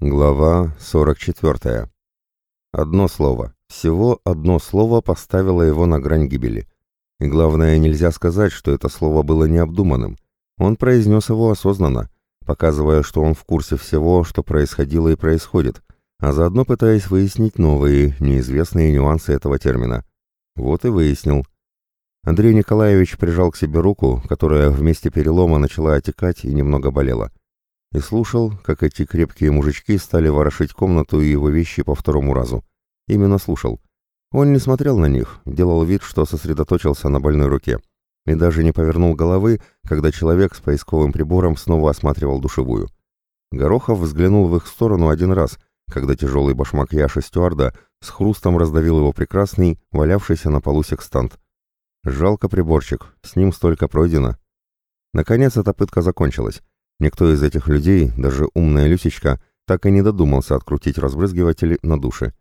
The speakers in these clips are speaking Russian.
Глава 44. Одно слово, всего одно слово поставило его на грань гибели. И главное, нельзя сказать, что это слово было необдуманным. Он произнес его осознанно, показывая, что он в курсе всего, что происходило и происходит, а заодно пытаясь выяснить новые, неизвестные нюансы этого термина. Вот и выяснил. Андрей Николаевич прижал к себе руку, которая вместе перелома начала отекать и немного болела и слушал, как эти крепкие мужички стали ворошить комнату и его вещи по второму разу. Именно слушал. Он не смотрел на них, делал вид, что сосредоточился на больной руке, и даже не повернул головы, когда человек с поисковым прибором снова осматривал душевую. Горохов взглянул в их сторону один раз, когда тяжелый башмак Яши Стюарда с хрустом раздавил его прекрасный, валявшийся на полу секстант. Жалко приборчик, с ним столько пройдено. Наконец эта пытка закончилась. Никто из этих людей, даже умная Люсечка, так и не додумался открутить разбрызгиватели на душе.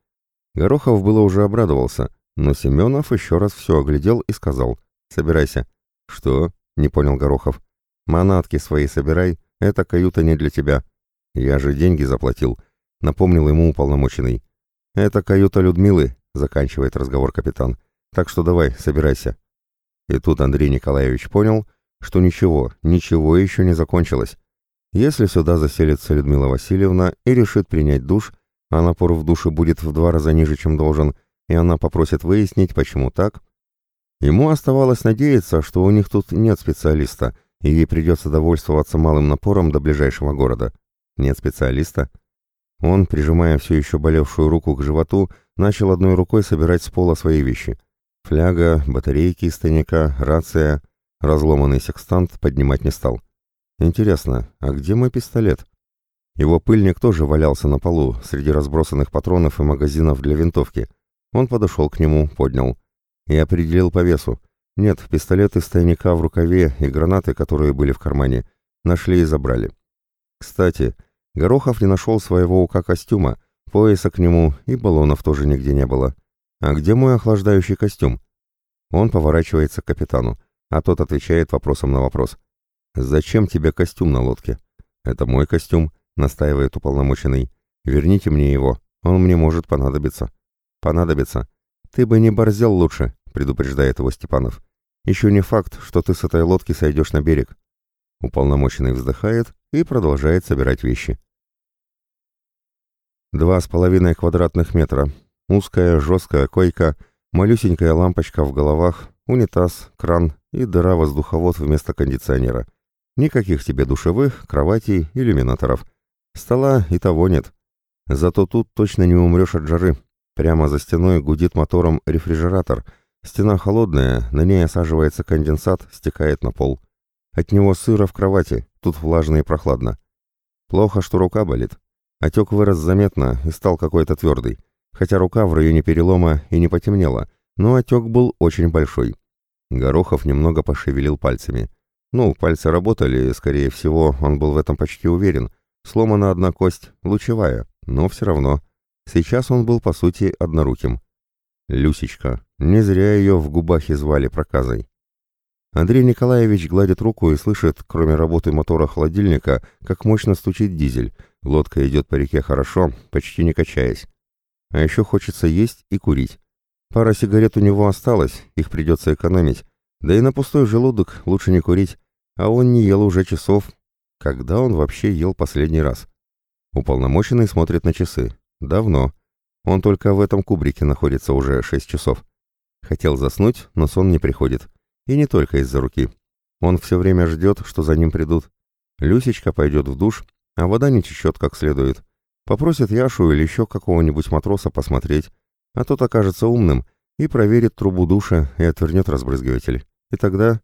Горохов было уже обрадовался, но Семенов еще раз все оглядел и сказал «Собирайся». «Что?» — не понял Горохов. «Манатки свои собирай, эта каюта не для тебя». «Я же деньги заплатил», — напомнил ему уполномоченный. «Это каюта Людмилы», — заканчивает разговор капитан. «Так что давай, собирайся». И тут Андрей Николаевич понял, что ничего, ничего еще не закончилось. Если сюда заселится Людмила Васильевна и решит принять душ, а напор в душе будет в два раза ниже, чем должен, и она попросит выяснить, почему так, ему оставалось надеяться, что у них тут нет специалиста, и ей придется довольствоваться малым напором до ближайшего города. Нет специалиста? Он, прижимая все еще болевшую руку к животу, начал одной рукой собирать с пола свои вещи. Фляга, батарейки из тайника, рация, разломанный секстант поднимать не стал. Интересно, а где мой пистолет? Его пыльник тоже валялся на полу, среди разбросанных патронов и магазинов для винтовки. Он подошел к нему, поднял. И определил по весу. Нет, пистолет из тайника в рукаве и гранаты, которые были в кармане, нашли и забрали. Кстати, Горохов не нашел своего УК-костюма, пояса к нему и баллонов тоже нигде не было. А где мой охлаждающий костюм? Он поворачивается к капитану, а тот отвечает вопросом на вопрос. «Зачем тебе костюм на лодке?» «Это мой костюм», — настаивает уполномоченный. «Верните мне его, он мне может понадобиться». «Понадобится. Ты бы не борзел лучше», — предупреждает его Степанов. «Еще не факт, что ты с этой лодки сойдешь на берег». Уполномоченный вздыхает и продолжает собирать вещи. Два с половиной квадратных метра. Узкая, жесткая койка, малюсенькая лампочка в головах, унитаз, кран и дыра-воздуховод вместо кондиционера. Никаких тебе душевых, кроватей, иллюминаторов. Стола и того нет. Зато тут точно не умрешь от жары. Прямо за стеной гудит мотором рефрижератор. Стена холодная, на ней осаживается конденсат, стекает на пол. От него сыро в кровати, тут влажно и прохладно. Плохо, что рука болит. Отек вырос заметно и стал какой-то твердый. Хотя рука в районе перелома и не потемнела, но отек был очень большой. Горохов немного пошевелил пальцами. Ну, пальцы работали, скорее всего, он был в этом почти уверен. Сломана одна кость, лучевая, но все равно. Сейчас он был, по сути, одноруким. Люсечка. Не зря ее в губах и звали проказой. Андрей Николаевич гладит руку и слышит, кроме работы мотора холодильника, как мощно стучит дизель. Лодка идет по реке хорошо, почти не качаясь. А еще хочется есть и курить. Пара сигарет у него осталось, их придется экономить, да и на пустой желудок лучше не курить, а он не ел уже часов. Когда он вообще ел последний раз? Уполномоченный смотрит на часы. Давно. Он только в этом кубрике находится уже шесть часов. Хотел заснуть, но сон не приходит. И не только из-за руки. Он все время ждет, что за ним придут. Люсечка пойдет в душ, а вода не течет как следует. Попросит Яшу или еще какого-нибудь матроса посмотреть, а тот окажется умным и проверит трубу душа и отвернет разбрызгиватель. И тогда...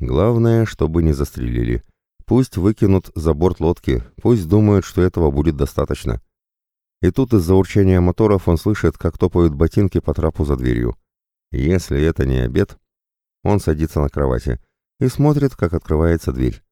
Главное, чтобы не застрелили. Пусть выкинут за борт лодки, пусть думают, что этого будет достаточно. И тут из-за урчания моторов он слышит, как топают ботинки по трапу за дверью. Если это не обед, он садится на кровати и смотрит, как открывается дверь.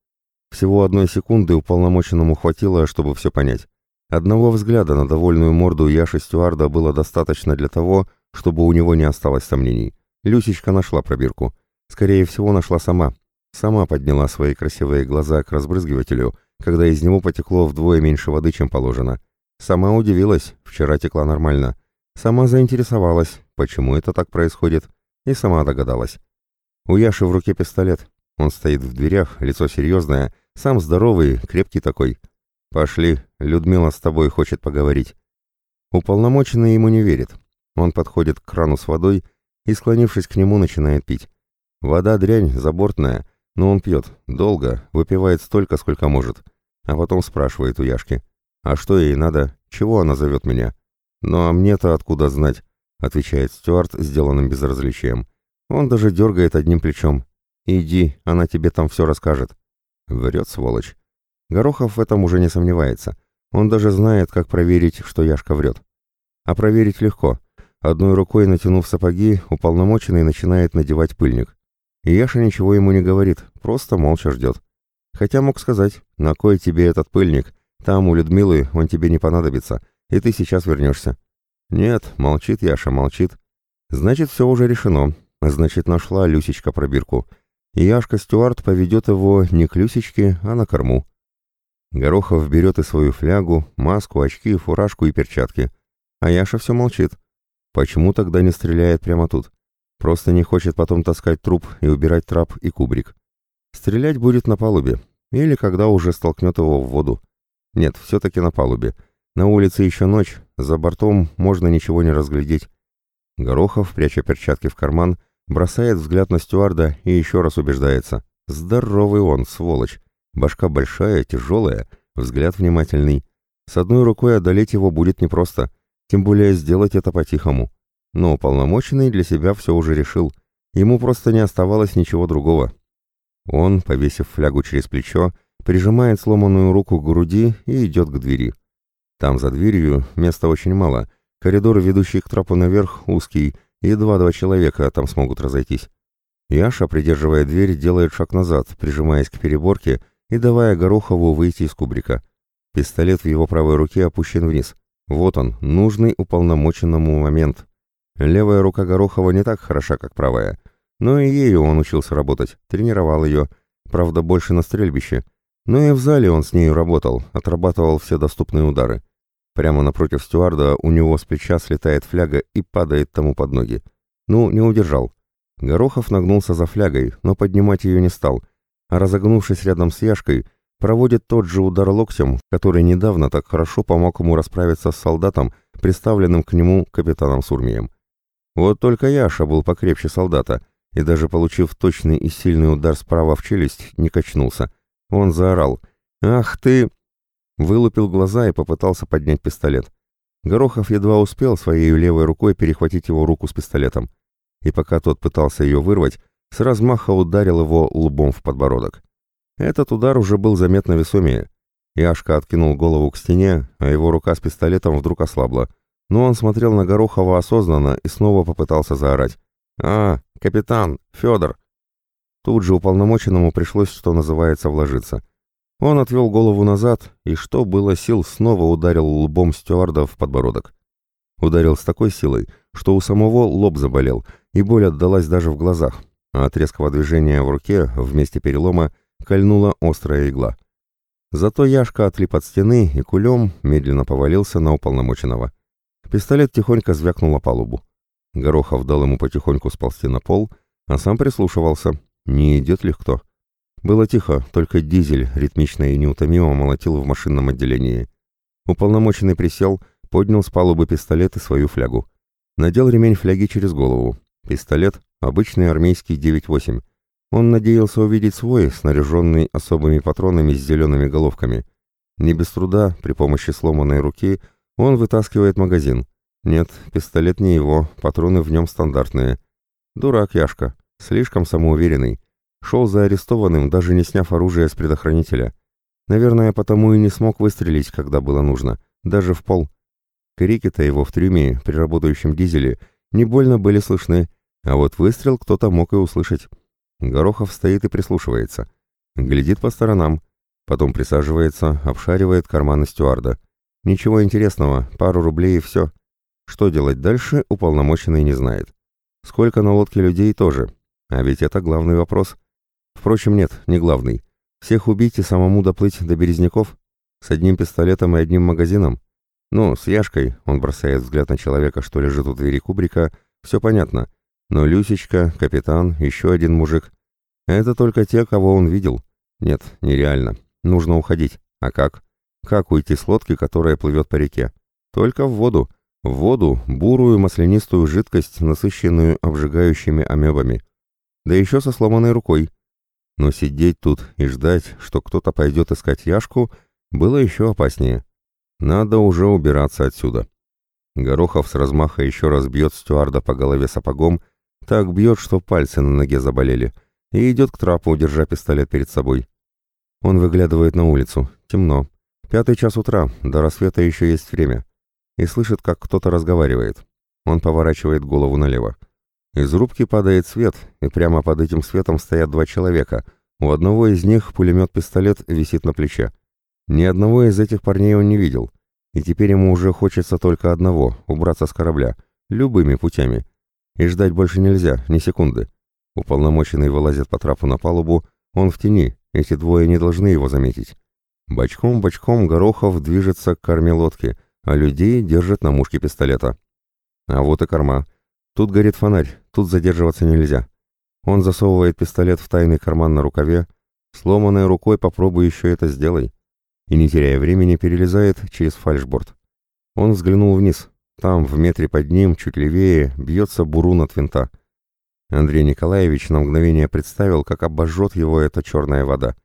Всего одной секунды уполномоченному хватило, чтобы все понять. Одного взгляда на довольную морду Яши Стюарда было достаточно для того, чтобы у него не осталось сомнений. Люсечка нашла пробирку. Скорее всего, нашла сама. Сама подняла свои красивые глаза к разбрызгивателю, когда из него потекло вдвое меньше воды, чем положено. Сама удивилась, вчера текла нормально. Сама заинтересовалась, почему это так происходит, и сама догадалась. У Яши в руке пистолет. Он стоит в дверях, лицо серьезное, сам здоровый, крепкий такой. «Пошли, Людмила с тобой хочет поговорить». Уполномоченный ему не верит. Он подходит к крану с водой и, склонившись к нему, начинает пить. Вода дрянь, забортная, но он пьет, долго, выпивает столько, сколько может. А потом спрашивает у Яшки. «А что ей надо? Чего она зовет меня?» «Ну а мне-то откуда знать?» отвечает Стюарт сделанным безразличием. Он даже дергает одним плечом. «Иди, она тебе там все расскажет». Врет, сволочь. Горохов в этом уже не сомневается. Он даже знает, как проверить, что Яшка врет. А проверить легко. Одной рукой, натянув сапоги, уполномоченный начинает надевать пыльник. И Яша ничего ему не говорит, просто молча ждет. Хотя мог сказать, на кой тебе этот пыльник, там у Людмилы он тебе не понадобится, и ты сейчас вернешься. Нет, молчит Яша, молчит. Значит, все уже решено, значит, нашла Люсечка пробирку. И Яшка Стюарт поведет его не к Люсечке, а на корму. Горохов берет и свою флягу, маску, очки, фуражку и перчатки. А Яша все молчит. Почему тогда не стреляет прямо тут? Просто не хочет потом таскать труп и убирать трап и кубрик. Стрелять будет на палубе, или когда уже столкнет его в воду. Нет, все-таки на палубе. На улице еще ночь, за бортом можно ничего не разглядеть. Горохов, пряча перчатки в карман, бросает взгляд на стюарда и еще раз убеждается. Здоровый он, сволочь. Башка большая, тяжелая, взгляд внимательный. С одной рукой одолеть его будет непросто, тем более сделать это по-тихому. Но уполномоченный для себя все уже решил. Ему просто не оставалось ничего другого. Он, повесив флягу через плечо, прижимает сломанную руку к груди и идет к двери. Там за дверью места очень мало. Коридор, ведущий к трапу наверх, узкий, и два-два человека там смогут разойтись. Яша, придерживая дверь, делает шаг назад, прижимаясь к переборке и давая Горохову выйти из кубрика. Пистолет в его правой руке опущен вниз. Вот он, нужный уполномоченному момент. Левая рука Горохова не так хороша, как правая. Но и ею он учился работать, тренировал ее. Правда, больше на стрельбище. Но и в зале он с нею работал, отрабатывал все доступные удары. Прямо напротив стюарда у него с плеча слетает фляга и падает тому под ноги. Ну, не удержал. Горохов нагнулся за флягой, но поднимать ее не стал, а разогнувшись рядом с Яшкой, проводит тот же удар локтем, который недавно так хорошо помог ему расправиться с солдатом, приставленным к нему капитаном Сурмием. Вот только Яша был покрепче солдата, и даже получив точный и сильный удар справа в челюсть, не качнулся. Он заорал «Ах ты!» Вылупил глаза и попытался поднять пистолет. Горохов едва успел своей левой рукой перехватить его руку с пистолетом. И пока тот пытался ее вырвать, с размаха ударил его лбом в подбородок. Этот удар уже был заметно весомее. Яшка откинул голову к стене, а его рука с пистолетом вдруг ослабла. Но он смотрел на Горохова осознанно и снова попытался заорать. «А, капитан, Федор!» Тут же уполномоченному пришлось, что называется, вложиться. Он отвел голову назад и, что было сил, снова ударил лбом стюарда в подбородок. Ударил с такой силой, что у самого лоб заболел, и боль отдалась даже в глазах а от резкого движения в руке вместе перелома кольнула острая игла. Зато Яшка отлип от стены и кулем медленно повалился на уполномоченного. Пистолет тихонько звякнул о палубу. Горохов дал ему потихоньку сползти на пол, а сам прислушивался, не идет ли кто. Было тихо, только дизель ритмично и неутомимо молотил в машинном отделении. Уполномоченный присел, поднял с палубы пистолет и свою флягу. Надел ремень фляги через голову. Пистолет, Обычный армейский 9.8. Он надеялся увидеть свой, снаряженный особыми патронами с зелеными головками. Не без труда, при помощи сломанной руки, он вытаскивает магазин. Нет, пистолет не его, патроны в нем стандартные. Дурак Яшка, слишком самоуверенный. Шел за арестованным, даже не сняв оружие с предохранителя. Наверное, потому и не смог выстрелить, когда было нужно, даже в пол. Крики-то его в трюме, при работающем дизеле, не больно были слышны, а вот выстрел кто-то мог и услышать. Горохов стоит и прислушивается. Глядит по сторонам. Потом присаживается, обшаривает карманы стюарда. Ничего интересного, пару рублей и все. Что делать дальше, уполномоченный не знает. Сколько на лодке людей тоже. А ведь это главный вопрос. Впрочем, нет, не главный. Всех убить и самому доплыть до Березняков? С одним пистолетом и одним магазином? Ну, с Яшкой, он бросает взгляд на человека, что лежит у двери кубрика, все понятно. Но Люсечка, капитан, еще один мужик. Это только те, кого он видел. Нет, нереально. Нужно уходить. А как? Как уйти с лодки, которая плывет по реке? Только в воду. В воду, бурую маслянистую жидкость, насыщенную обжигающими амебами. Да еще со сломанной рукой. Но сидеть тут и ждать, что кто-то пойдет искать Яшку, было еще опаснее. Надо уже убираться отсюда. Горохов с размаха еще раз бьет стюарда по голове сапогом, так бьет, что пальцы на ноге заболели, и идет к трапу, держа пистолет перед собой. Он выглядывает на улицу. Темно. Пятый час утра, до рассвета еще есть время. И слышит, как кто-то разговаривает. Он поворачивает голову налево. Из рубки падает свет, и прямо под этим светом стоят два человека. У одного из них пулемет-пистолет висит на плече. Ни одного из этих парней он не видел. И теперь ему уже хочется только одного — убраться с корабля. Любыми путями. И ждать больше нельзя, ни секунды. Уполномоченный вылазит по трапу на палубу. Он в тени, эти двое не должны его заметить. Бочком-бочком Горохов движется к корме лодки, а людей держит на мушке пистолета. А вот и корма. Тут горит фонарь, тут задерживаться нельзя. Он засовывает пистолет в тайный карман на рукаве. Сломанной рукой попробуй еще это сделай и, не теряя времени, перелезает через фальшборд. Он взглянул вниз. Там, в метре под ним, чуть левее, бьется бурун от винта. Андрей Николаевич на мгновение представил, как обожжет его эта черная вода.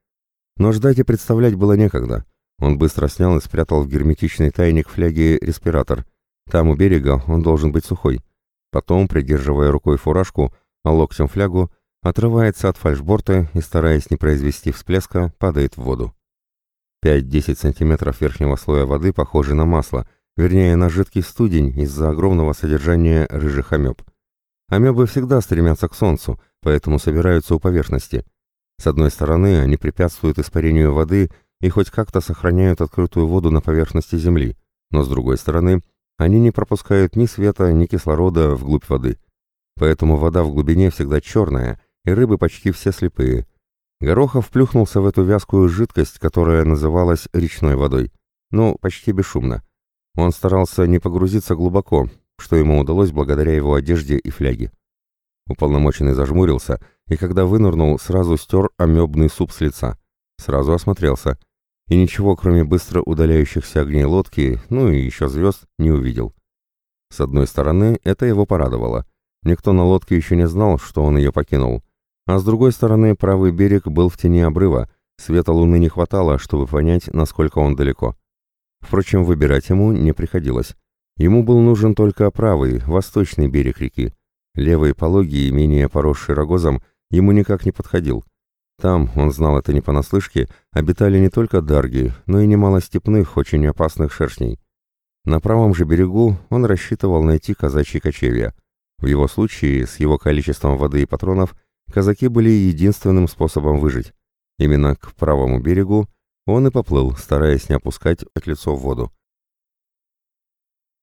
Но ждать и представлять было некогда. Он быстро снял и спрятал в герметичный тайник фляги респиратор. Там, у берега, он должен быть сухой. Потом, придерживая рукой фуражку, а локтем флягу, отрывается от фальшборта и, стараясь не произвести всплеска, падает в воду. 5-10 сантиметров верхнего слоя воды похожи на масло, вернее на жидкий студень из-за огромного содержания рыжих амеб. Амебы всегда стремятся к солнцу, поэтому собираются у поверхности. С одной стороны, они препятствуют испарению воды и хоть как-то сохраняют открытую воду на поверхности Земли, но с другой стороны, они не пропускают ни света, ни кислорода вглубь воды. Поэтому вода в глубине всегда черная, и рыбы почти все слепые – Горохов плюхнулся в эту вязкую жидкость, которая называлась речной водой. Ну, почти бесшумно. Он старался не погрузиться глубоко, что ему удалось благодаря его одежде и фляге. Уполномоченный зажмурился, и когда вынырнул, сразу стер амебный суп с лица. Сразу осмотрелся. И ничего, кроме быстро удаляющихся огней лодки, ну и еще звезд, не увидел. С одной стороны, это его порадовало. Никто на лодке еще не знал, что он ее покинул. А с другой стороны, правый берег был в тени обрыва, света луны не хватало, чтобы понять, насколько он далеко. Впрочем, выбирать ему не приходилось. Ему был нужен только правый, восточный берег реки. Левый, пологий и менее поросший рогозом, ему никак не подходил. Там, он знал это не понаслышке, обитали не только дарги, но и немало степных, очень опасных шершней. На правом же берегу он рассчитывал найти казачьи кочевья. В его случае, с его количеством воды и патронов – казаки были единственным способом выжить. Именно к правому берегу он и поплыл, стараясь не опускать от лицо в воду.